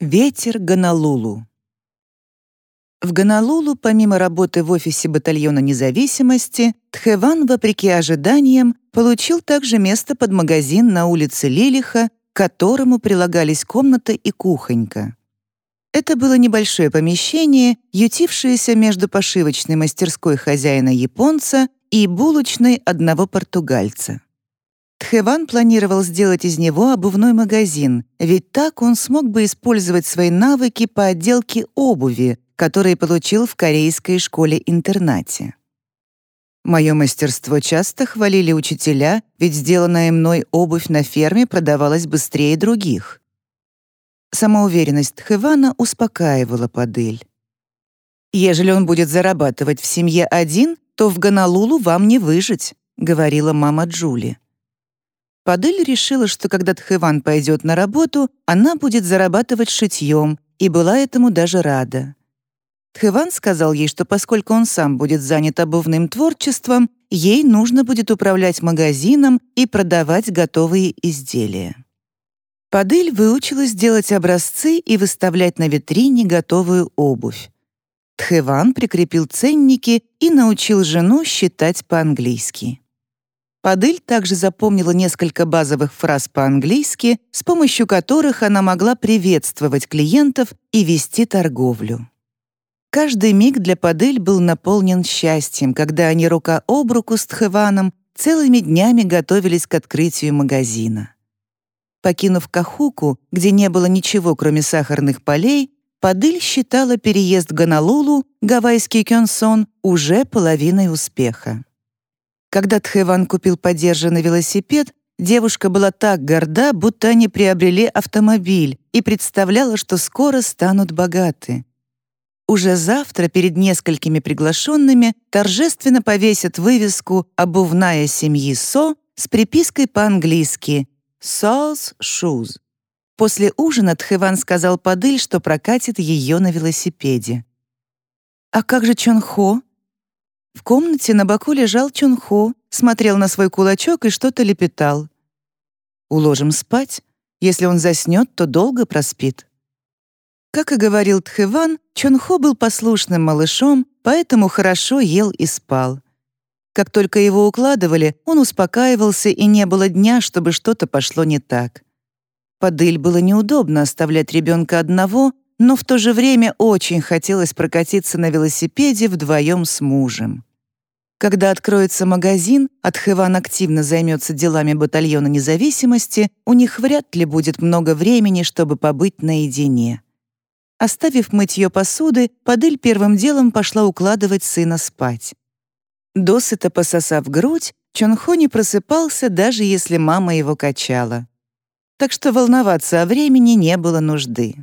Ветер Гонолулу. В Гонолулу, помимо работы в офисе батальона независимости, Тхеван, вопреки ожиданиям, получил также место под магазин на улице Лилиха, к которому прилагались комната и кухонька. Это было небольшое помещение, ютившееся между пошивочной мастерской хозяина-японца и булочной одного португальца. Тхеван планировал сделать из него обувной магазин, ведь так он смог бы использовать свои навыки по отделке обуви, которые получил в корейской школе-интернате. Мое мастерство часто хвалили учителя, ведь сделанная мной обувь на ферме продавалась быстрее других. Самоуверенность Тхевана успокаивала Падыль. «Ежели он будет зарабатывать в семье один, то в Гонолулу вам не выжить», — говорила мама Джули. Падель решила, что когда Тхэван пойдет на работу, она будет зарабатывать шитьем, и была этому даже рада. Тхэван сказал ей, что поскольку он сам будет занят обувным творчеством, ей нужно будет управлять магазином и продавать готовые изделия. Падель выучилась делать образцы и выставлять на витрине готовую обувь. Тхэван прикрепил ценники и научил жену считать по-английски. Падыль также запомнила несколько базовых фраз по-английски, с помощью которых она могла приветствовать клиентов и вести торговлю. Каждый миг для Падыль был наполнен счастьем, когда они рука об руку с Тхеваном целыми днями готовились к открытию магазина. Покинув Кахуку, где не было ничего, кроме сахарных полей, Падыль считала переезд в Гонолулу, гавайский Кёнсон, уже половиной успеха. Когда Тхэван купил подержанный велосипед, девушка была так горда, будто они приобрели автомобиль и представляла, что скоро станут богаты. Уже завтра перед несколькими приглашенными торжественно повесят вывеску «Обувная семьи Со» с припиской по-английски «So's Shoes». После ужина Тхэван сказал Падыль, что прокатит ее на велосипеде. «А как же Чон Хо?» В комнате на боку лежал Чунхо, смотрел на свой кулачок и что-то лепетал. «Уложим спать. Если он заснет, то долго проспит». Как и говорил Тхэван, Чонхо был послушным малышом, поэтому хорошо ел и спал. Как только его укладывали, он успокаивался, и не было дня, чтобы что-то пошло не так. Падыль было неудобно оставлять ребенка одного, но в то же время очень хотелось прокатиться на велосипеде вдвоем с мужем. Когда откроется магазин, а Тхэван активно займется делами батальона независимости, у них вряд ли будет много времени, чтобы побыть наедине. Оставив мытье посуды, Падыль первым делом пошла укладывать сына спать. Досыто пососав грудь, Чонхо не просыпался, даже если мама его качала. Так что волноваться о времени не было нужды.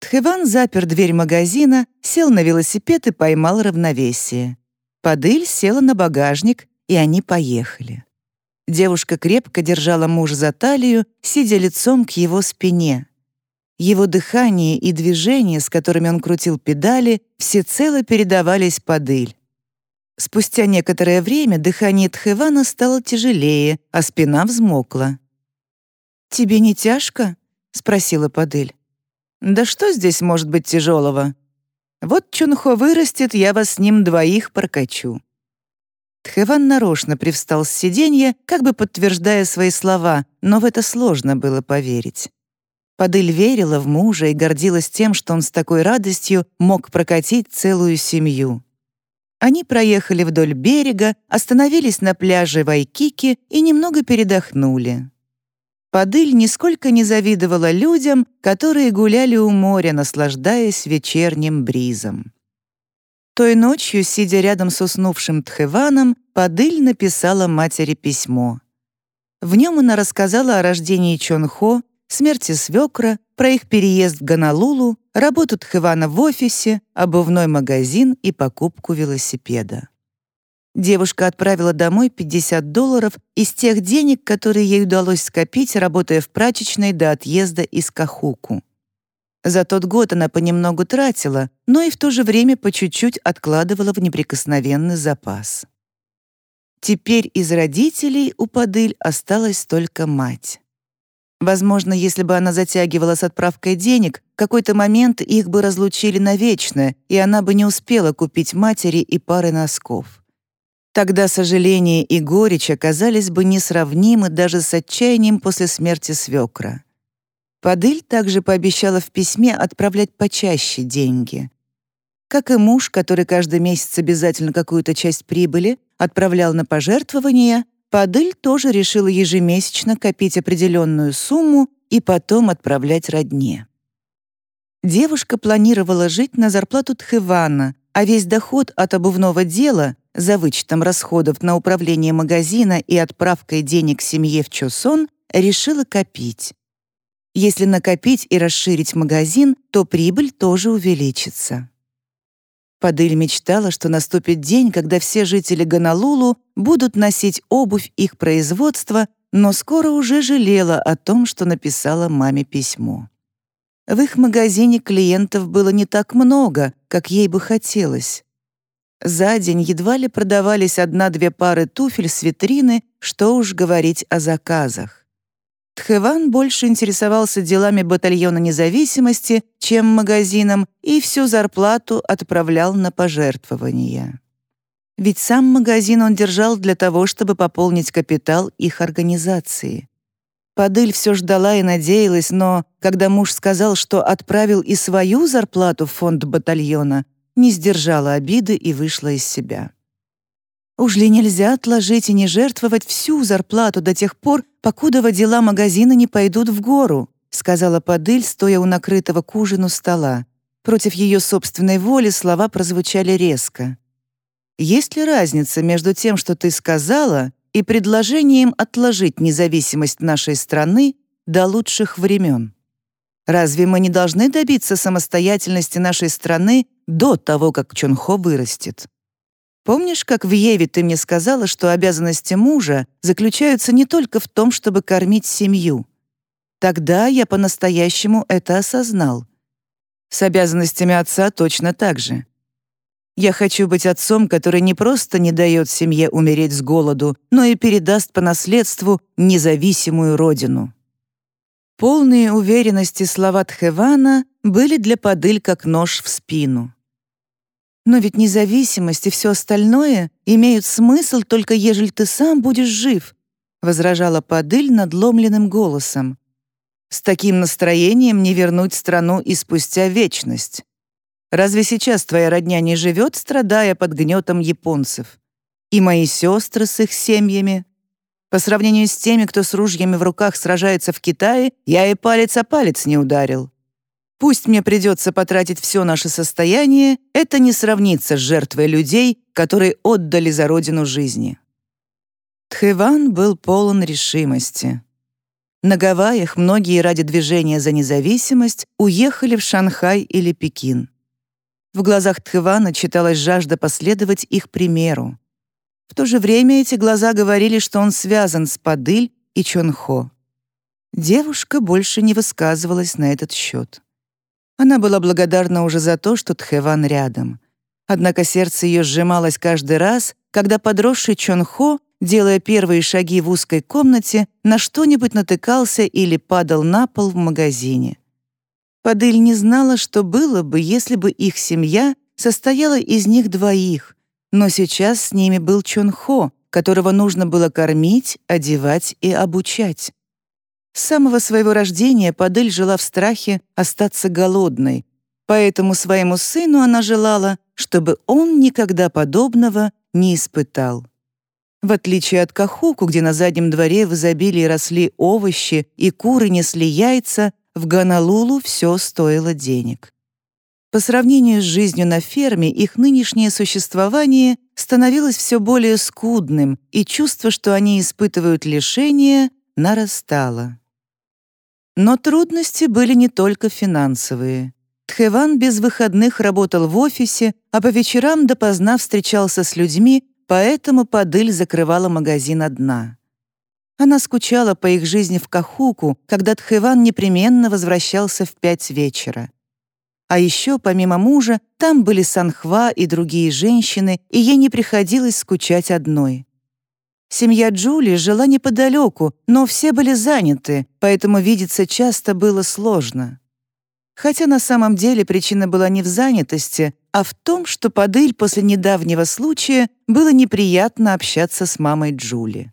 Тхэван запер дверь магазина, сел на велосипед и поймал равновесие. Падыль села на багажник, и они поехали. Девушка крепко держала мужа за талию, сидя лицом к его спине. Его дыхание и движения, с которыми он крутил педали, всецело передавались Падыль. Спустя некоторое время дыхание Тхевана стало тяжелее, а спина взмокла. «Тебе не тяжко?» — спросила Падыль. «Да что здесь может быть тяжелого? Вот Чунхо вырастет, я вас с ним двоих прокачу». Тхэван нарочно привстал с сиденья, как бы подтверждая свои слова, но в это сложно было поверить. Падыль верила в мужа и гордилась тем, что он с такой радостью мог прокатить целую семью. Они проехали вдоль берега, остановились на пляже Вайкики и немного передохнули. Падыль нисколько не завидовала людям, которые гуляли у моря, наслаждаясь вечерним бризом. Той ночью, сидя рядом с уснувшим Тхеваном, Падыль написала матери письмо. В нем она рассказала о рождении Чонхо, смерти свекра, про их переезд в Гонолулу, работу Тхевана в офисе, обувной магазин и покупку велосипеда. Девушка отправила домой 50 долларов из тех денег, которые ей удалось скопить, работая в прачечной до отъезда из Кахуку. За тот год она понемногу тратила, но и в то же время по чуть-чуть откладывала в неприкосновенный запас. Теперь из родителей у Падыль осталась только мать. Возможно, если бы она затягивала с отправкой денег, в какой-то момент их бы разлучили навечно, и она бы не успела купить матери и пары носков. Тогда сожаление и горечь оказались бы несравнимы даже с отчаянием после смерти свекра. Падыль также пообещала в письме отправлять почаще деньги. Как и муж, который каждый месяц обязательно какую-то часть прибыли отправлял на пожертвования, Падыль тоже решила ежемесячно копить определенную сумму и потом отправлять родне. Девушка планировала жить на зарплату Тхевана, а весь доход от обувного дела, за вычетом расходов на управление магазина и отправкой денег семье в Чосон, решила копить. Если накопить и расширить магазин, то прибыль тоже увеличится. Падыль мечтала, что наступит день, когда все жители Гонолулу будут носить обувь их производства, но скоро уже жалела о том, что написала маме письмо. В их магазине клиентов было не так много, как ей бы хотелось. За день едва ли продавались одна-две пары туфель с витрины, что уж говорить о заказах. Тхэван больше интересовался делами батальона независимости, чем магазином, и всю зарплату отправлял на пожертвования. Ведь сам магазин он держал для того, чтобы пополнить капитал их организации. Падыль все ждала и надеялась, но когда муж сказал, что отправил и свою зарплату в фонд батальона, не сдержала обиды и вышла из себя. Уж ли нельзя отложить и не жертвовать всю зарплату до тех пор, покуда дела магазина не пойдут в гору», сказала Падыль, стоя у накрытого к ужину стола. Против ее собственной воли слова прозвучали резко. «Есть ли разница между тем, что ты сказала, и предложением отложить независимость нашей страны до лучших времен? Разве мы не должны добиться самостоятельности нашей страны до того, как Чонхо вырастет?» Помнишь, как в Еве ты мне сказала, что обязанности мужа заключаются не только в том, чтобы кормить семью? Тогда я по-настоящему это осознал. С обязанностями отца точно так же. Я хочу быть отцом, который не просто не дает семье умереть с голоду, но и передаст по наследству независимую родину. Полные уверенности слова Тхевана были для Падыль как нож в спину. Но ведь независимость и все остальное имеют смысл только ежели ты сам будешь жив», — возражала Падыль надломленным голосом. «С таким настроением не вернуть страну и спустя вечность. Разве сейчас твоя родня не живет, страдая под гнетом японцев? И мои сестры с их семьями? По сравнению с теми, кто с ружьями в руках сражается в Китае, я и палец о палец не ударил. Пусть мне придется потратить все наше состояние, это не сравнится с жертвой людей, которые отдали за родину жизни. Тхэван был полон решимости. На Гавайях многие ради движения за независимость уехали в Шанхай или Пекин. В глазах Тхэвана читалась жажда последовать их примеру. В то же время эти глаза говорили, что он связан с Падыль и Чонхо. Девушка больше не высказывалась на этот счет. Она была благодарна уже за то, что Тхэван рядом. Однако сердце ее сжималось каждый раз, когда подросший Чон Хо, делая первые шаги в узкой комнате, на что-нибудь натыкался или падал на пол в магазине. Падыль не знала, что было бы, если бы их семья состояла из них двоих, но сейчас с ними был Чон Хо, которого нужно было кормить, одевать и обучать. С самого своего рождения Падель жила в страхе остаться голодной, поэтому своему сыну она желала, чтобы он никогда подобного не испытал. В отличие от Кахуку, где на заднем дворе в изобилии росли овощи и куры несли яйца, в Ганалулу все стоило денег. По сравнению с жизнью на ферме, их нынешнее существование становилось все более скудным, и чувство, что они испытывают лишение, нарастало. Но трудности были не только финансовые. Тхэван без выходных работал в офисе, а по вечерам допоздна встречался с людьми, поэтому Падыль закрывала магазин одна. Она скучала по их жизни в Кахуку, когда Тхэван непременно возвращался в пять вечера. А еще, помимо мужа, там были Санхва и другие женщины, и ей не приходилось скучать одной. Семья Джули жила неподалеку, но все были заняты, поэтому видеться часто было сложно. Хотя на самом деле причина была не в занятости, а в том, что Падыль после недавнего случая было неприятно общаться с мамой Джули.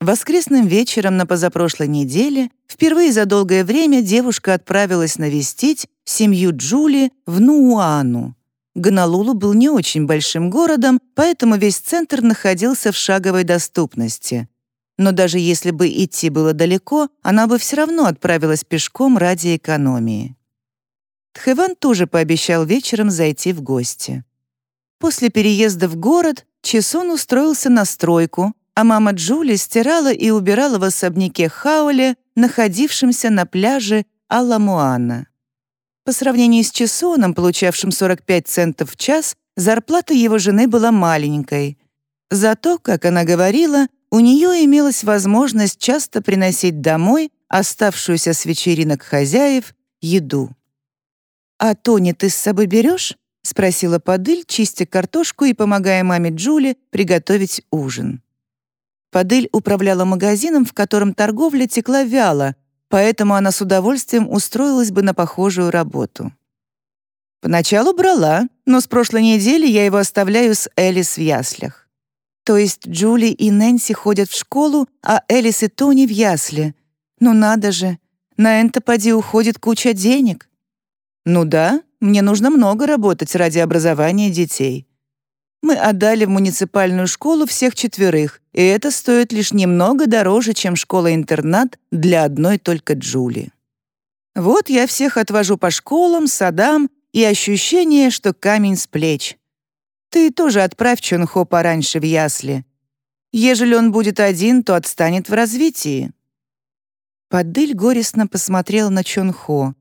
Воскресным вечером на позапрошлой неделе впервые за долгое время девушка отправилась навестить семью Джули в Нуану. Гонолулу был не очень большим городом, поэтому весь центр находился в шаговой доступности. Но даже если бы идти было далеко, она бы все равно отправилась пешком ради экономии. Тхэван тоже пообещал вечером зайти в гости. После переезда в город Чесон устроился на стройку, а мама Джули стирала и убирала в особняке Хауле, находившемся на пляже Аламуана. По сравнению с Чесоном, получавшим 45 центов в час, зарплата его жены была маленькой. Зато, как она говорила, у нее имелась возможность часто приносить домой оставшуюся с вечеринок хозяев еду. «А Тони ты с собой берешь?» — спросила Падыль, чистя картошку и помогая маме Джули приготовить ужин. Падыль управляла магазином, в котором торговля текла вяло, поэтому она с удовольствием устроилась бы на похожую работу. Поначалу брала, но с прошлой недели я его оставляю с Элис в яслях. То есть Джули и Нэнси ходят в школу, а Элис и Тони в ясли. Ну надо же, на Энтопади уходит куча денег. Ну да, мне нужно много работать ради образования детей мы отдали в муниципальную школу всех четверых, и это стоит лишь немного дороже, чем школа-интернат для одной только Джули. Вот я всех отвожу по школам, садам, и ощущение, что камень с плеч. Ты тоже отправь Чонхо пораньше в ясли. Ежели он будет один, то отстанет в развитии». Падыль горестно посмотрел на Чонхо.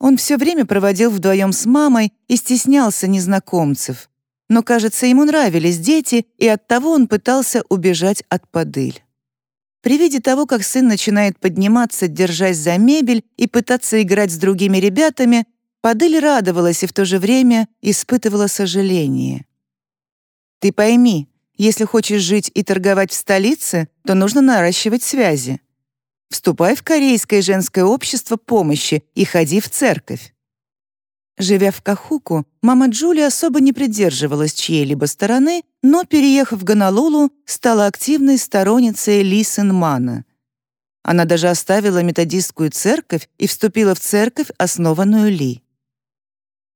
Он все время проводил вдвоем с мамой и стеснялся незнакомцев но, кажется, ему нравились дети, и оттого он пытался убежать от подыль. При виде того, как сын начинает подниматься, держась за мебель и пытаться играть с другими ребятами, Падыль радовалась и в то же время испытывала сожаление. «Ты пойми, если хочешь жить и торговать в столице, то нужно наращивать связи. Вступай в корейское женское общество помощи и ходи в церковь. Живя в Кахуку, мама Джули особо не придерживалась чьей-либо стороны, но, переехав в Гонолулу, стала активной сторонницей Ли Сенмана. Она даже оставила методистскую церковь и вступила в церковь, основанную Ли.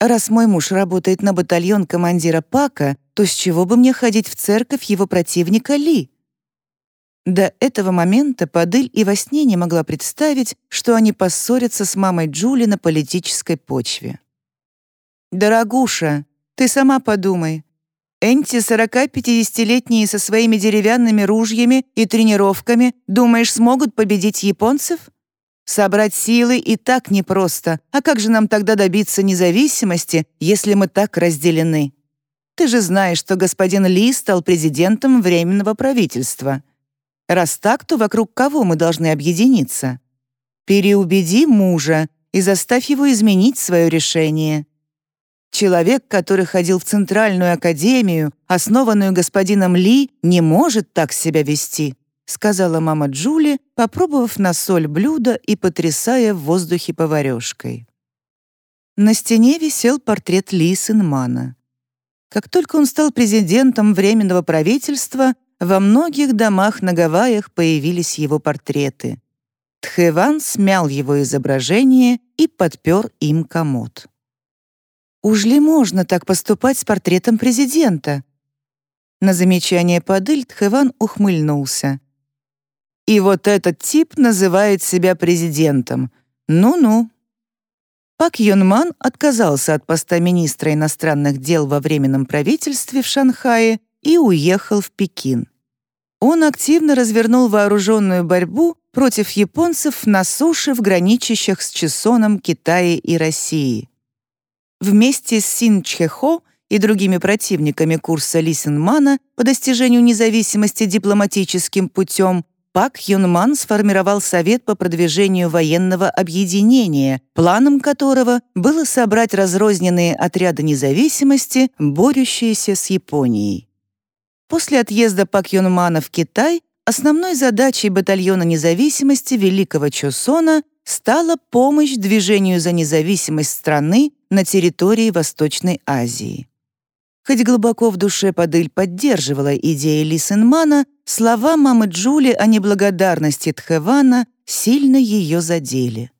«Раз мой муж работает на батальон командира Пака, то с чего бы мне ходить в церковь его противника Ли?» До этого момента Падыль и во сне не могла представить, что они поссорятся с мамой Джули на политической почве. «Дорогуша, ты сама подумай. Энти, сорока-пятидесятилетние со своими деревянными ружьями и тренировками, думаешь, смогут победить японцев? Собрать силы и так непросто. А как же нам тогда добиться независимости, если мы так разделены? Ты же знаешь, что господин Ли стал президентом Временного правительства. Раз так, то вокруг кого мы должны объединиться? Переубеди мужа и заставь его изменить свое решение. Человек, который ходил в Центральную академию, основанную господином Ли, не может так себя вести», сказала мама Джули, попробовав на соль блюдо и потрясая в воздухе поварёшкой. На стене висел портрет Ли Синмана. Как только он стал президентом Временного правительства, во многих домах на Гавайях появились его портреты. Тхэван смял его изображение и подпер им комод. Уж ли можно так поступать с портретом президента? На замечание Падыль Тхэван ухмыльнулся. И вот этот тип называет себя президентом. Ну-ну. Пак Юнман отказался от поста министра иностранных дел во Временном правительстве в Шанхае и уехал в Пекин. Он активно развернул вооруженную борьбу против японцев на суше в граничащих с Чесоном Китае и России. Вместе с Син Чхехо и другими противниками курса Лисенмана по достижению независимости дипломатическим путем Пак Юнман сформировал Совет по продвижению военного объединения, планом которого было собрать разрозненные отряды независимости, борющиеся с Японией. После отъезда Пак Юнмана в Китай основной задачей батальона независимости Великого Чосона стала помощь движению за независимость страны на территории Восточной Азии. Хоть глубоко в душе Падыль поддерживала идеи Ли Сенмана, слова мамы Джули о неблагодарности Тхевана сильно ее задели.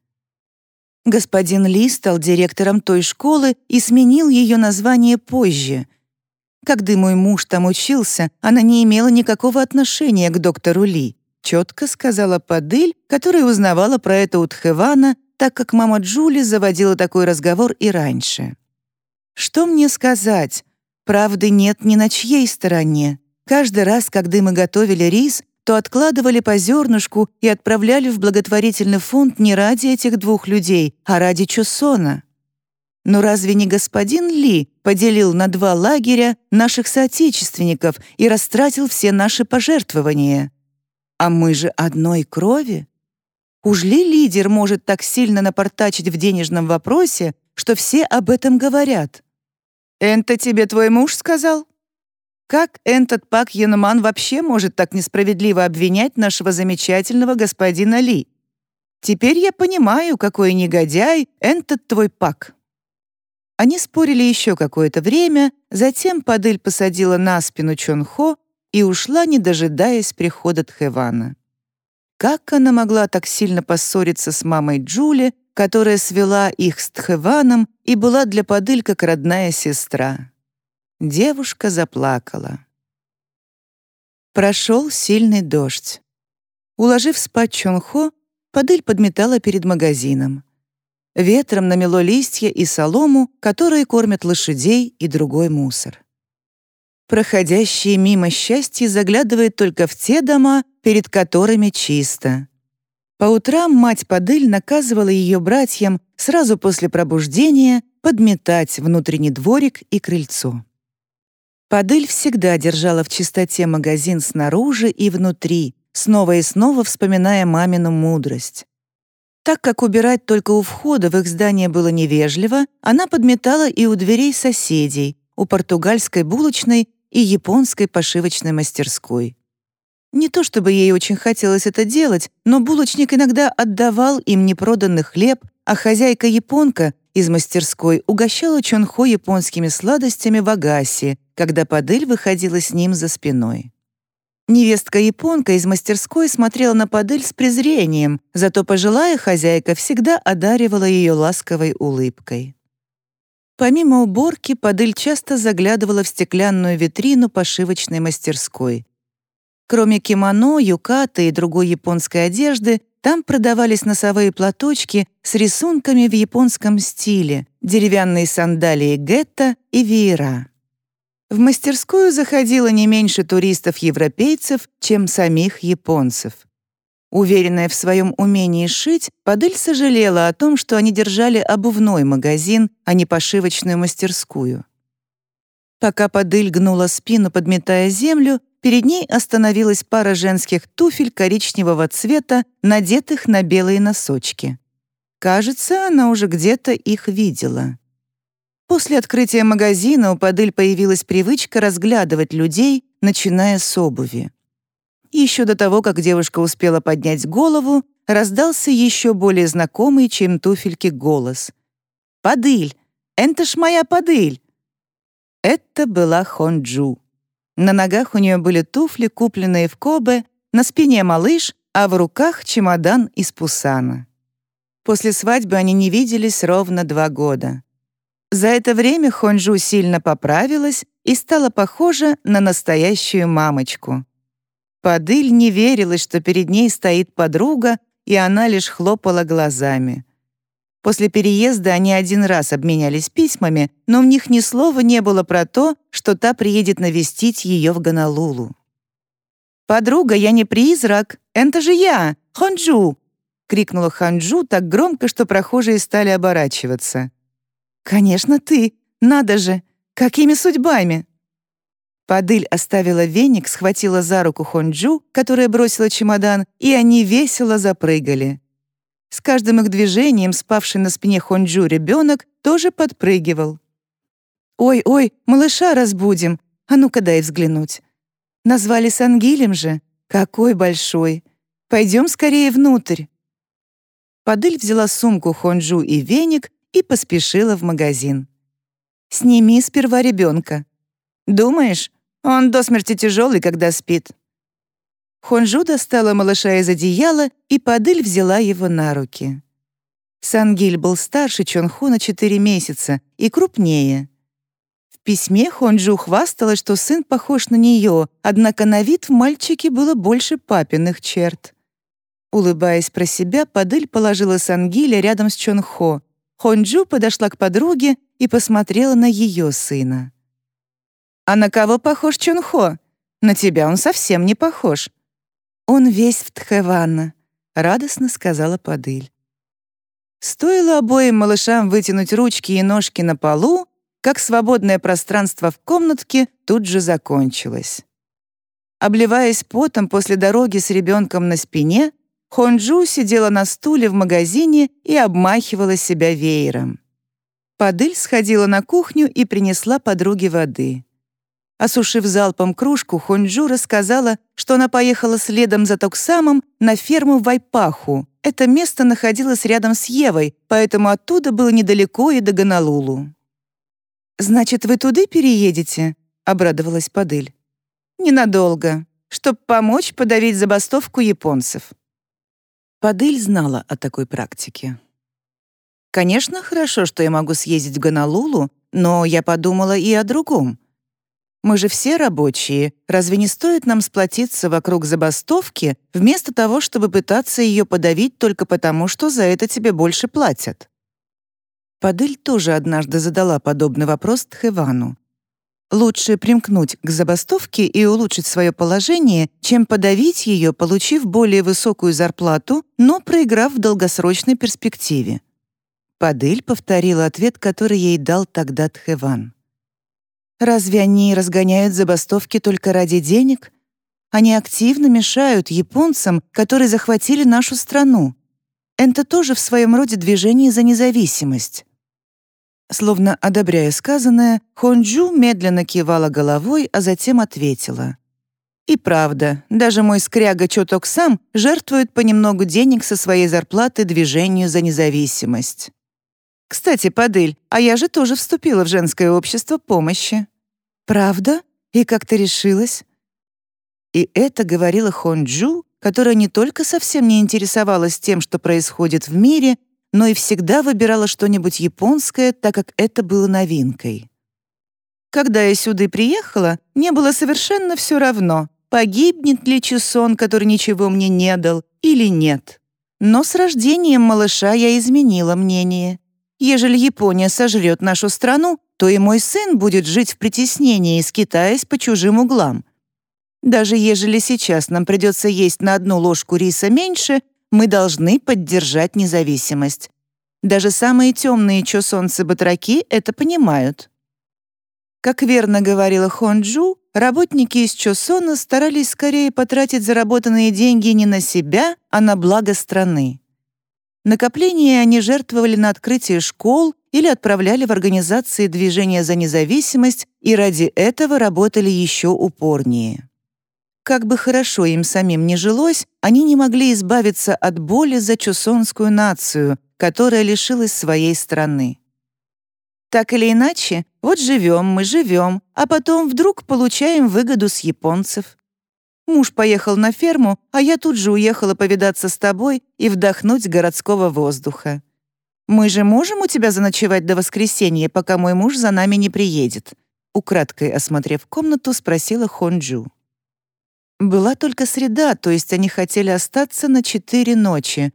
Господин Ли стал директором той школы и сменил ее название позже — когда мой муж там учился, она не имела никакого отношения к доктору Ли, четко сказала Падыль, которая узнавала про это у Тхевана, так как мама Джули заводила такой разговор и раньше. Что мне сказать? Правды нет ни на чьей стороне. Каждый раз, когда мы готовили рис, то откладывали по зернышку и отправляли в благотворительный фонд не ради этих двух людей, а ради Чусона. Но разве не господин Ли поделил на два лагеря наших соотечественников и растратил все наши пожертвования? А мы же одной крови. Уж ли лидер может так сильно напортачить в денежном вопросе, что все об этом говорят? «Это тебе твой муж сказал?» Как этот Пак Янман вообще может так несправедливо обвинять нашего замечательного господина Ли? Теперь я понимаю, какой негодяй этот твой Пак. Они спорили еще какое-то время, затем Падыль посадила на спину Чонхо и ушла, не дожидаясь прихода Тхэвана. Как она могла так сильно поссориться с мамой Джули, которая свела их с Тхэваном и была для Падыль как родная сестра? Девушка заплакала. Прошел сильный дождь. Уложив спать Чонхо, Падыль подметала перед магазином. Ветром намело листья и солому, которые кормят лошадей и другой мусор. Проходящие мимо счастье заглядывает только в те дома, перед которыми чисто. По утрам мать Падыль наказывала ее братьям сразу после пробуждения подметать внутренний дворик и крыльцо. Падыль всегда держала в чистоте магазин снаружи и внутри, снова и снова вспоминая мамину мудрость. Так как убирать только у входа в их здание было невежливо, она подметала и у дверей соседей, у португальской булочной и японской пошивочной мастерской. Не то чтобы ей очень хотелось это делать, но булочник иногда отдавал им непроданный хлеб, а хозяйка-японка из мастерской угощала Чонхо японскими сладостями в Агасе, когда Падыль выходила с ним за спиной. Невестка-японка из мастерской смотрела на Падыль с презрением, зато пожилая хозяйка всегда одаривала ее ласковой улыбкой. Помимо уборки, Падыль часто заглядывала в стеклянную витрину пошивочной мастерской. Кроме кимоно, юкаты и другой японской одежды, там продавались носовые платочки с рисунками в японском стиле, деревянные сандалии гетто и веера. В мастерскую заходило не меньше туристов-европейцев, чем самих японцев. Уверенная в своем умении шить, Падыль сожалела о том, что они держали обувной магазин, а не пошивочную мастерскую. Пока Падыль гнула спину, подметая землю, перед ней остановилась пара женских туфель коричневого цвета, надетых на белые носочки. Кажется, она уже где-то их видела. После открытия магазина у Падыль появилась привычка разглядывать людей, начиная с обуви. Еще до того, как девушка успела поднять голову, раздался еще более знакомый, чем туфельки, голос. «Падыль! Это ж моя Падыль!» Это была Хонджу. На ногах у нее были туфли, купленные в Кобе, на спине малыш, а в руках чемодан из Пусана. После свадьбы они не виделись ровно два года. За это время Хонджу сильно поправилась и стала похожа на настоящую мамочку. Падыль не верилась, что перед ней стоит подруга, и она лишь хлопала глазами. После переезда они один раз обменялись письмами, но в них ни слова не было про то, что та приедет навестить ее в Гонолулу. «Подруга, я не призрак, это же я, Хонджу!» — крикнула Ханджу так громко, что прохожие стали оборачиваться. «Конечно, ты! Надо же! Какими судьбами?» Падыль оставила веник, схватила за руку Хонджу, которая бросила чемодан, и они весело запрыгали. С каждым их движением спавший на спине Хонджу ребенок тоже подпрыгивал. «Ой-ой, малыша разбудим! А ну-ка дай взглянуть!» Назвали Сангилем же. Какой большой! Пойдем скорее внутрь. Падыль взяла сумку Хонджу и веник и поспешила в магазин. «Сними сперва ребенка. Думаешь, он до смерти тяжелый, когда спит?» Хонджу достала малыша из одеяла, и Падыль взяла его на руки. Сангиль был старше Чонху на 4 месяца и крупнее. В письме Хонджу хвасталась, что сын похож на нее, однако на вид в мальчике было больше папиных черт. Улыбаясь про себя, Падыль положила Сангиля рядом с Чонхо. Хонджу подошла к подруге и посмотрела на ее сына. «А на кого похож Чонхо? На тебя он совсем не похож». «Он весь в Тхэвана», — радостно сказала Падыль. Стоило обоим малышам вытянуть ручки и ножки на полу, как свободное пространство в комнатке тут же закончилось. Обливаясь потом после дороги с ребенком на спине, Хонджу сидела на стуле в магазине и обмахивала себя веером. Падыль сходила на кухню и принесла подруге воды. Осушив залпом кружку, Хонджу рассказала, что она поехала следом за Токсамом на ферму Вайпаху. Это место находилось рядом с Евой, поэтому оттуда было недалеко и до Гонолулу. «Значит, вы туда переедете?» — обрадовалась Падыль. «Ненадолго, чтобы помочь подавить забастовку японцев». Падыль знала о такой практике. «Конечно, хорошо, что я могу съездить в Гонолулу, но я подумала и о другом. Мы же все рабочие. Разве не стоит нам сплотиться вокруг забастовки, вместо того, чтобы пытаться ее подавить только потому, что за это тебе больше платят?» Падыль тоже однажды задала подобный вопрос Тхевану. Лучше примкнуть к забастовке и улучшить свое положение, чем подавить ее, получив более высокую зарплату, но проиграв в долгосрочной перспективе. Падыль повторила ответ, который ей дал тогда Тхеван. Разве они разгоняют забастовки только ради денег? Они активно мешают японцам, которые захватили нашу страну. Это тоже в своем роде движение за независимость. Словно одобряя сказанное, Хонджу медленно кивала головой, а затем ответила. «И правда, даже мой скряга Чоток сам жертвует понемногу денег со своей зарплаты движению за независимость». Кстати, Падыль, а я же тоже вступила в женское общество помощи. Правда? И как ты решилась? И это говорила Хонджу, которая не только совсем не интересовалась тем, что происходит в мире, но и всегда выбирала что-нибудь японское, так как это было новинкой. Когда я сюда приехала, мне было совершенно все равно, погибнет ли Чусон, который ничего мне не дал, или нет. Но с рождением малыша я изменила мнение. Ежели Япония сожрет нашу страну, то и мой сын будет жить в притеснении, скитаясь по чужим углам. Даже ежели сейчас нам придется есть на одну ложку риса меньше, мы должны поддержать независимость. Даже самые темные чосонцы-батраки это понимают. Как верно говорила Хонджу, работники из Чосона старались скорее потратить заработанные деньги не на себя, а на благо страны. Накопления они жертвовали на открытие школ или отправляли в организации движения за независимость и ради этого работали еще упорнее. Как бы хорошо им самим не жилось, они не могли избавиться от боли за чусонскую нацию, которая лишилась своей страны. Так или иначе, вот живем мы, живем, а потом вдруг получаем выгоду с японцев. Муж поехал на ферму, а я тут же уехала повидаться с тобой и вдохнуть городского воздуха. Мы же можем у тебя заночевать до воскресенья, пока мой муж за нами не приедет?» Украдкой осмотрев комнату, спросила Хонджу. Была только среда, то есть они хотели остаться на четыре ночи.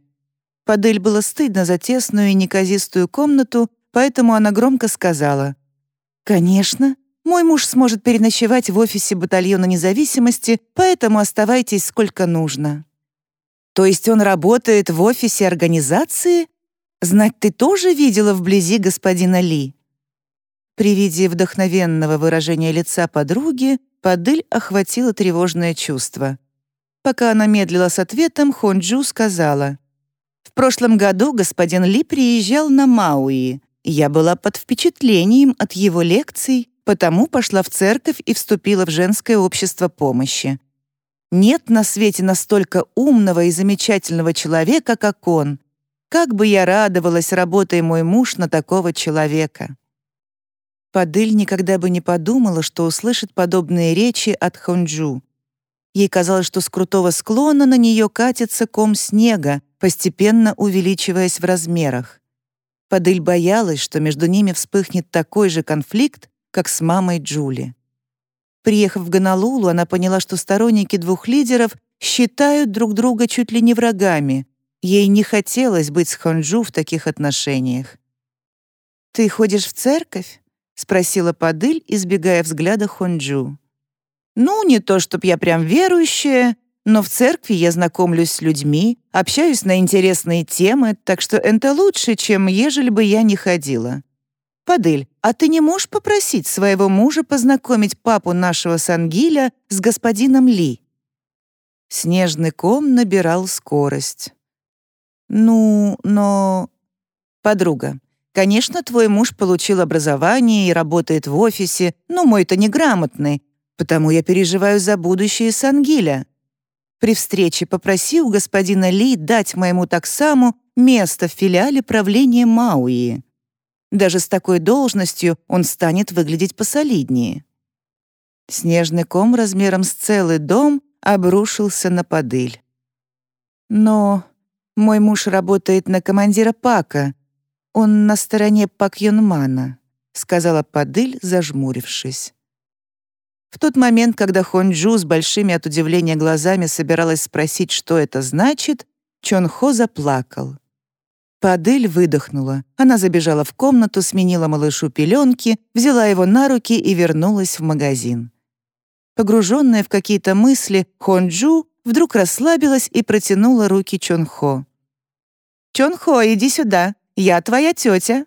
Падель было стыдно за тесную и неказистую комнату, поэтому она громко сказала. «Конечно, мой муж сможет переночевать в офисе батальона независимости, поэтому оставайтесь сколько нужно». «То есть он работает в офисе организации? Знать ты тоже видела вблизи господина Ли?» При виде вдохновенного выражения лица подруги Падыль охватило тревожное чувство. Пока она медлила с ответом, Хонджу сказала, «В прошлом году господин Ли приезжал на Мауи. Я была под впечатлением от его лекций, потому пошла в церковь и вступила в женское общество помощи. Нет на свете настолько умного и замечательного человека, как он. Как бы я радовалась, работая мой муж на такого человека. Падыль никогда бы не подумала, что услышит подобные речи от Хонджу. Ей казалось, что с крутого склона на нее катится ком снега, постепенно увеличиваясь в размерах. Падыль боялась, что между ними вспыхнет такой же конфликт, как с мамой Джули. Приехав в Гонолулу, она поняла, что сторонники двух лидеров считают друг друга чуть ли не врагами. Ей не хотелось быть с Хонджу в таких отношениях. «Ты ходишь в церковь?» — спросила Падыль, избегая взгляда Хонджу. «Ну, не то чтоб я прям верующая, но в церкви я знакомлюсь с людьми, общаюсь на интересные темы, так что это лучше, чем ежели бы я не ходила. Падыль, а ты не можешь попросить своего мужа познакомить папу нашего Сангиля с господином Ли?» Снежный ком набирал скорость. «Ну, но...» «Подруга, конечно, твой муж получил образование и работает в офисе, но мой-то неграмотный, потому я переживаю за будущее Сангиля. При встрече попроси у господина Ли дать моему таксаму место в филиале правления Мауи. Даже с такой должностью он станет выглядеть посолиднее. Снежный ком размером с целый дом обрушился на подыль. Но мой муж работает на командира Пака. Он на стороне Пак Юнмана, сказала подыль, зажмурившись. В тот момент, когда Хонджу с большими от удивления глазами собиралась спросить, что это значит, Чон Хо заплакал. Падель выдохнула. Она забежала в комнату, сменила малышу пеленки, взяла его на руки и вернулась в магазин. Погруженная в какие-то мысли, Хонджу вдруг расслабилась и протянула руки Чонхо. «Чонхо, иди сюда, я твоя тетя».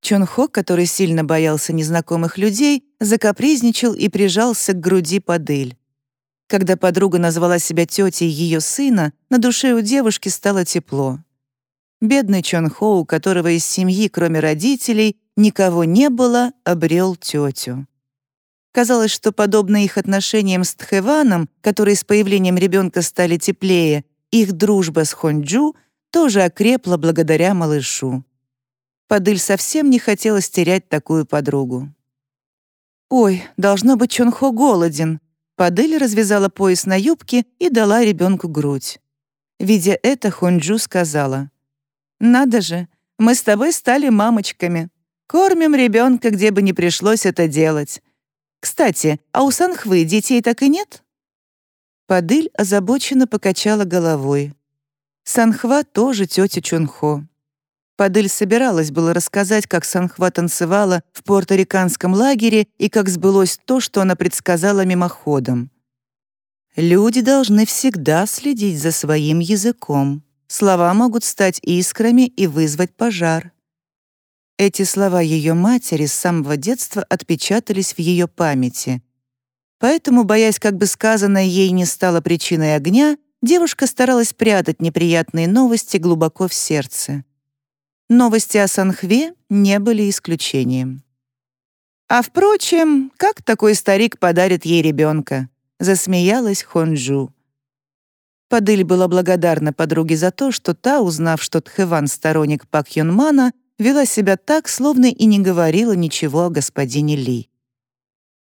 Чонхо, который сильно боялся незнакомых людей, закапризничал и прижался к груди Падыль. Когда подруга назвала себя тетей ее сына, на душе у девушки стало тепло. Бедный Чонхо, у которого из семьи, кроме родителей, никого не было, обрел тетю. Казалось, что подобно их отношениям с Тхэваном, которые с появлением ребенка стали теплее, их дружба с Хонджу тоже окрепла благодаря малышу. Падыль совсем не хотелось терять такую подругу. «Ой, должно быть, Чонхо голоден». Падыль развязала пояс на юбке и дала ребенку грудь. Видя это, Хонджу сказала, «Надо же, мы с тобой стали мамочками. Кормим ребенка, где бы ни пришлось это делать. Кстати, а у Санхвы детей так и нет?» Падыль озабоченно покачала головой. Санхва тоже тетя Чонхо. Падыль собиралась было рассказать, как Санхва танцевала в порториканском лагере и как сбылось то, что она предсказала мимоходом. Люди должны всегда следить за своим языком. Слова могут стать искрами и вызвать пожар. Эти слова ее матери с самого детства отпечатались в ее памяти. Поэтому, боясь, как бы сказанное ей не стало причиной огня, девушка старалась прятать неприятные новости глубоко в сердце. Новости о Санхве не были исключением. «А впрочем, как такой старик подарит ей ребенка?» — засмеялась Хонджу. Падыль была благодарна подруге за то, что та, узнав, что Тхэван — сторонник Пак Юнмана, вела себя так, словно и не говорила ничего о господине Ли.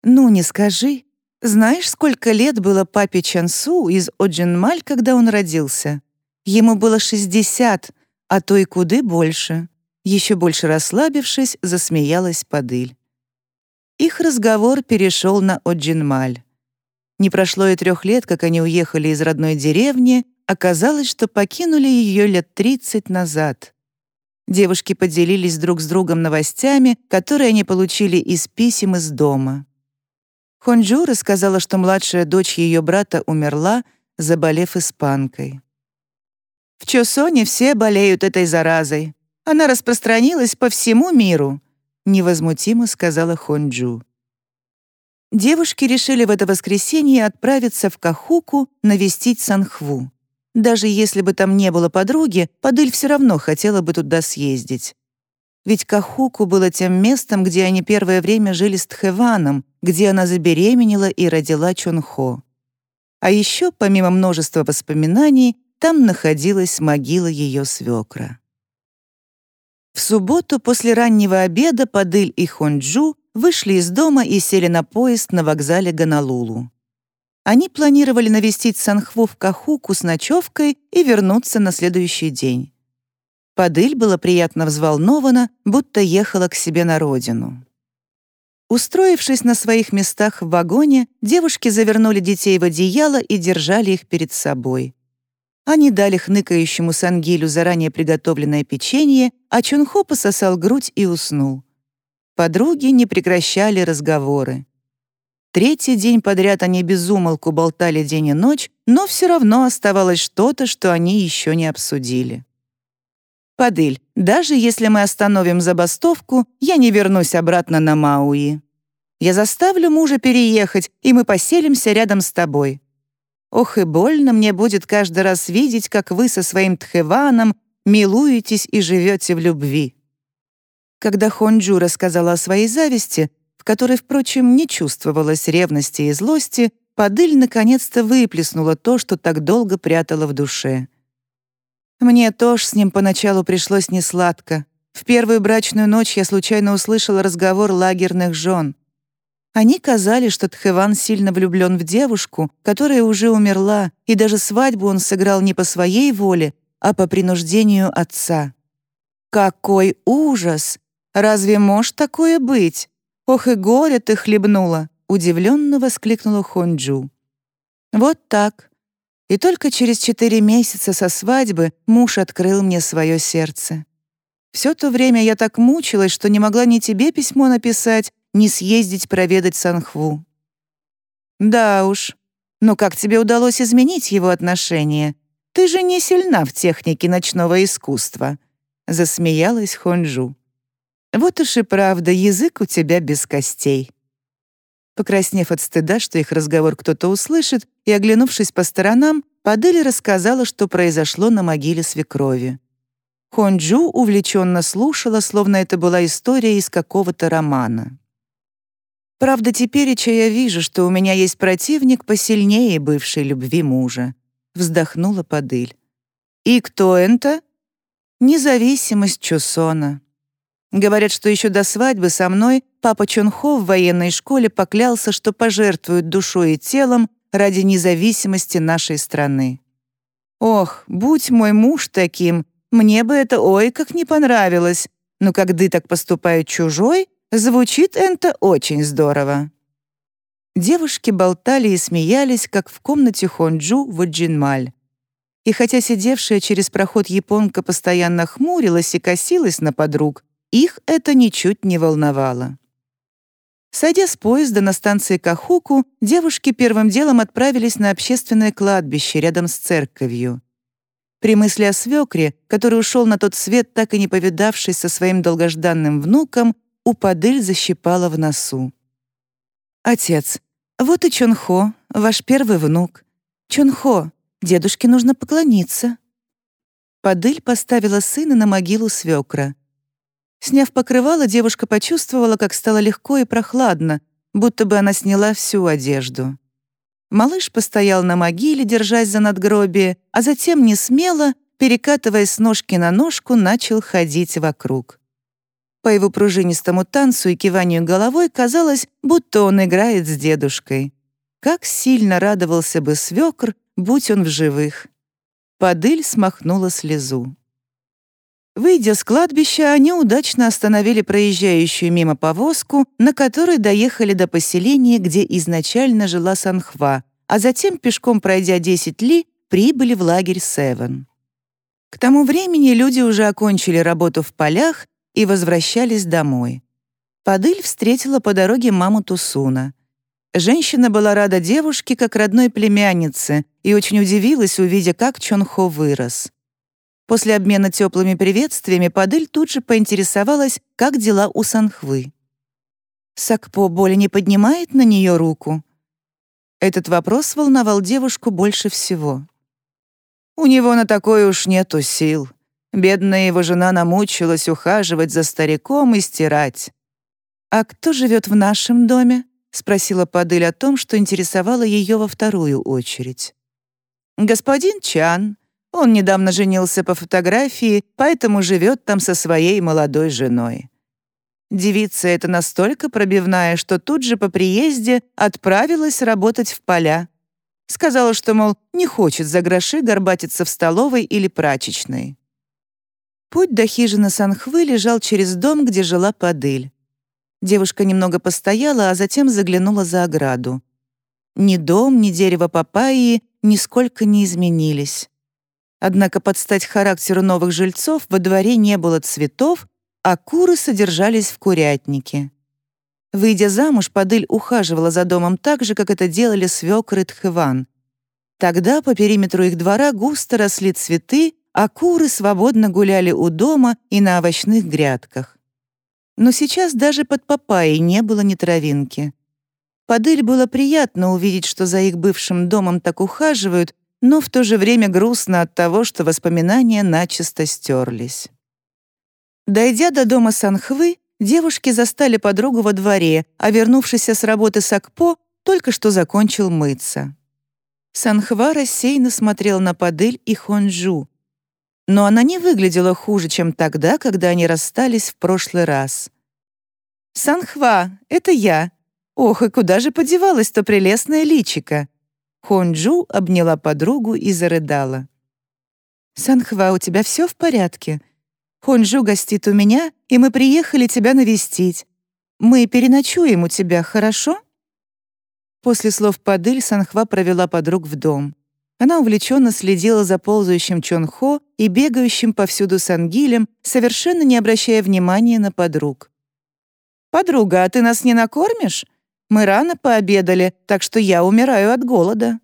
«Ну, не скажи. Знаешь, сколько лет было папе Чансу из Оджинмаль, когда он родился? Ему было шестьдесят, а то и куды больше. Еще больше расслабившись, засмеялась Падыль. Их разговор перешел на Оджинмаль. Не прошло и трех лет, как они уехали из родной деревни, оказалось, что покинули ее лет тридцать назад. Девушки поделились друг с другом новостями, которые они получили из писем из дома. Хонджу рассказала, что младшая дочь ее брата умерла, заболев испанкой. В Чосоне все болеют этой заразой. Она распространилась по всему миру», — невозмутимо сказала Хонджу. Девушки решили в это воскресенье отправиться в Кахуку навестить Санхву. Даже если бы там не было подруги, Падыль все равно хотела бы туда съездить. ведь Кахуку было тем местом, где они первое время жили с Тхэваном, где она забеременела и родила Чонхо. А еще, помимо множества воспоминаний, там находилась могила ее свекра. В субботу после раннего обеда Падыль и Хонджу вышли из дома и сели на поезд на вокзале Ганалулу. Они планировали навестить Санхву в Кахуку с ночевкой и вернуться на следующий день. Падыль была приятно взволнована, будто ехала к себе на родину. Устроившись на своих местах в вагоне, девушки завернули детей в одеяло и держали их перед собой. Они дали хныкающему Сангилю заранее приготовленное печенье, а Чунхо пососал грудь и уснул. Подруги не прекращали разговоры. Третий день подряд они безумолку болтали день и ночь, но все равно оставалось что-то, что они еще не обсудили. «Падыль, даже если мы остановим забастовку, я не вернусь обратно на Мауи. Я заставлю мужа переехать, и мы поселимся рядом с тобой. Ох и больно мне будет каждый раз видеть, как вы со своим Тхеваном милуетесь и живете в любви». Когда Хонджу рассказала о своей зависти, в которой, впрочем, не чувствовалось ревности и злости, Падыль наконец-то выплеснула то, что так долго прятала в душе. Мне тоже с ним поначалу пришлось несладко. В первую брачную ночь я случайно услышала разговор лагерных жен. Они казали, что Тхэван сильно влюблен в девушку, которая уже умерла, и даже свадьбу он сыграл не по своей воле, а по принуждению отца. «Какой ужас! Разве может такое быть? Ох и горе ты хлебнула!» — удивленно воскликнула Хонджу. «Вот так. И только через четыре месяца со свадьбы муж открыл мне свое сердце. Все то время я так мучилась, что не могла ни тебе письмо написать, не съездить проведать Санхву. Да уж. Но как тебе удалось изменить его отношение? Ты же не сильна в технике ночного искусства, засмеялась Хонджу. Вот уж и правда, язык у тебя без костей. Покраснев от стыда, что их разговор кто-то услышит, и оглянувшись по сторонам, Падыли рассказала, что произошло на могиле свекрови. Хонджу увлеченно слушала, словно это была история из какого-то романа. Правда, тепереча я вижу, что у меня есть противник посильнее бывшей любви мужа. Вздохнула Падыль. И кто это? Независимость Чусона. Говорят, что еще до свадьбы со мной папа Чонхо в военной школе поклялся, что пожертвует душой и телом ради независимости нашей страны. Ох, будь мой муж таким, мне бы это ой как не понравилось, но когда так поступает чужой, Звучит это очень здорово. Девушки болтали и смеялись, как в комнате Хонджу в Уджинмаль. И хотя сидевшая через проход японка постоянно хмурилась и косилась на подруг, их это ничуть не волновало. Сойдя с поезда на станции Кахуку, девушки первым делом отправились на общественное кладбище рядом с церковью. При мысли о свекре, который ушел на тот свет, так и не повидавшись со своим долгожданным внуком, у Падыль защипала в носу. «Отец, вот и Чонхо, ваш первый внук. Чонхо, дедушке нужно поклониться». Падыль поставила сына на могилу свекра. Сняв покрывало, девушка почувствовала, как стало легко и прохладно, будто бы она сняла всю одежду. Малыш постоял на могиле, держась за надгробие, а затем не смело, перекатываясь с ножки на ножку, начал ходить вокруг. По его пружинистому танцу и киванию головой казалось, будто он играет с дедушкой. Как сильно радовался бы свекр, будь он в живых. Падыль смахнула слезу. Выйдя с кладбища, они удачно остановили проезжающую мимо повозку, на которой доехали до поселения, где изначально жила Санхва, а затем, пешком пройдя 10 ли, прибыли в лагерь Севен. К тому времени люди уже окончили работу в полях и возвращались домой. Падыль встретила по дороге маму Тусуна. Женщина была рада девушке как родной племяннице и очень удивилась, увидя, как Чонхо вырос. После обмена теплыми приветствиями Падыль тут же поинтересовалась, как дела у Санхвы. Сакпо боли не поднимает на нее руку? Этот вопрос волновал девушку больше всего. «У него на такое уж нету сил. Бедная его жена намучилась ухаживать за стариком и стирать. «А кто живет в нашем доме?» — спросила Падыль о том, что интересовало ее во вторую очередь. «Господин Чан. Он недавно женился по фотографии, поэтому живет там со своей молодой женой. Девица эта настолько пробивная, что тут же по приезде отправилась работать в поля. Сказала, что, мол, не хочет за гроши горбатиться в столовой или прачечной. Путь до хижины Санхвы лежал через дом, где жила Падыль. Девушка немного постояла, а затем заглянула за ограду. Ни дом, ни дерево папайи нисколько не изменились. Однако под стать характеру новых жильцов во дворе не было цветов, а куры содержались в курятнике. Выйдя замуж, Падыль ухаживала за домом так же, как это делали свекр и Тхыван. Тогда по периметру их двора густо росли цветы, а куры свободно гуляли у дома и на овощных грядках. Но сейчас даже под папайей не было ни травинки. Падыль было приятно увидеть, что за их бывшим домом так ухаживают, но в то же время грустно от того, что воспоминания начисто стерлись. Дойдя до дома Санхвы, девушки застали подругу во дворе, а вернувшийся с работы Сакпо только что закончил мыться. Санхва рассеянно смотрел на Падыль и Хонжу, но она не выглядела хуже, чем тогда, когда они расстались в прошлый раз. «Санхва, это я. Ох, и куда же подевалась то прелестное личико?» Хонджу обняла подругу и зарыдала. «Санхва, у тебя все в порядке? Хонджу гостит у меня, и мы приехали тебя навестить. Мы переночуем у тебя, хорошо?» После слов Падыль Санхва провела подруг в дом. Она увлеченно следила за ползающим Чонхо и бегающим повсюду Сангилем, совершенно не обращая внимания на подруг. «Подруга, а ты нас не накормишь? Мы рано пообедали, так что я умираю от голода».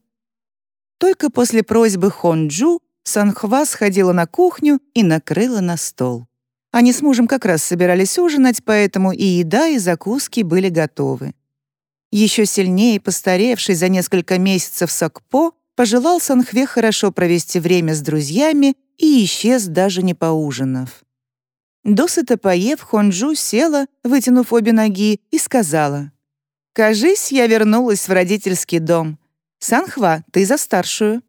Только после просьбы Хонджу Санхва сходила на кухню и накрыла на стол. Они с мужем как раз собирались ужинать, поэтому и еда, и закуски были готовы. Еще сильнее постаревший за несколько месяцев Сокпо пожелал Санхве хорошо провести время с друзьями и исчез, даже не поужинав. Досыта поев, Хонджу села, вытянув обе ноги, и сказала, «Кажись, я вернулась в родительский дом. Санхва, ты за старшую».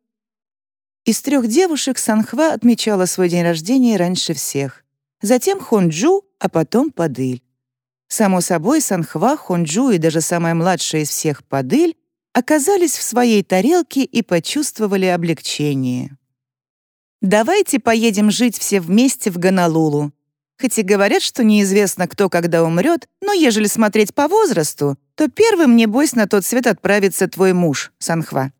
Из трех девушек Санхва отмечала свой день рождения раньше всех. Затем Хонджу, а потом Падыль. Само собой, Санхва, Хонджу и даже самая младшая из всех Падыль оказались в своей тарелке и почувствовали облегчение. «Давайте поедем жить все вместе в Гонолулу. Хоть и говорят, что неизвестно, кто когда умрет, но ежели смотреть по возрасту, то первым, небось, на тот свет отправится твой муж, Санхва.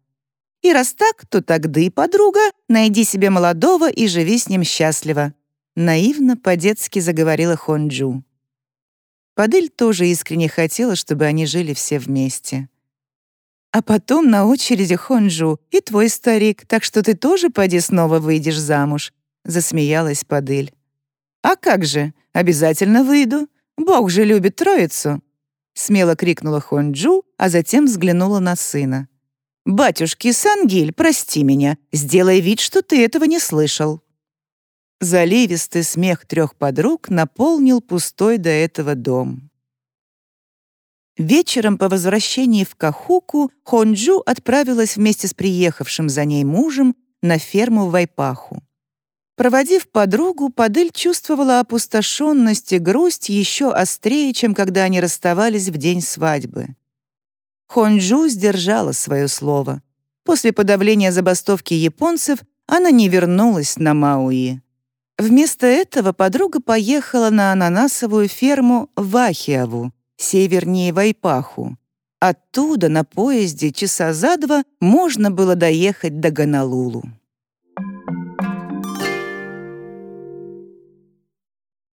И раз так, то тогда и подруга, найди себе молодого и живи с ним счастливо». Наивно, по-детски заговорила Хонджу. Падыль тоже искренне хотела, чтобы они жили все вместе. А потом на очереди Хонджу и твой старик, так что ты тоже поди снова выйдешь замуж», — засмеялась Падыль. «А как же, обязательно выйду. Бог же любит троицу!» Смело крикнула Хонджу, а затем взглянула на сына. «Батюшки, Сангиль, прости меня, сделай вид, что ты этого не слышал». Заливистый смех трех подруг наполнил пустой до этого дом. Вечером по возвращении в Кахуку Хонджу отправилась вместе с приехавшим за ней мужем на ферму в Вайпаху. Проводив подругу, Падыль чувствовала опустошенность и грусть еще острее, чем когда они расставались в день свадьбы. Хонджу сдержала свое слово. После подавления забастовки японцев она не вернулась на Мауи. Вместо этого подруга поехала на ананасовую ферму в Ахиаву, севернее Вайпаху. Оттуда на поезде часа за два можно было доехать до Гонолулу.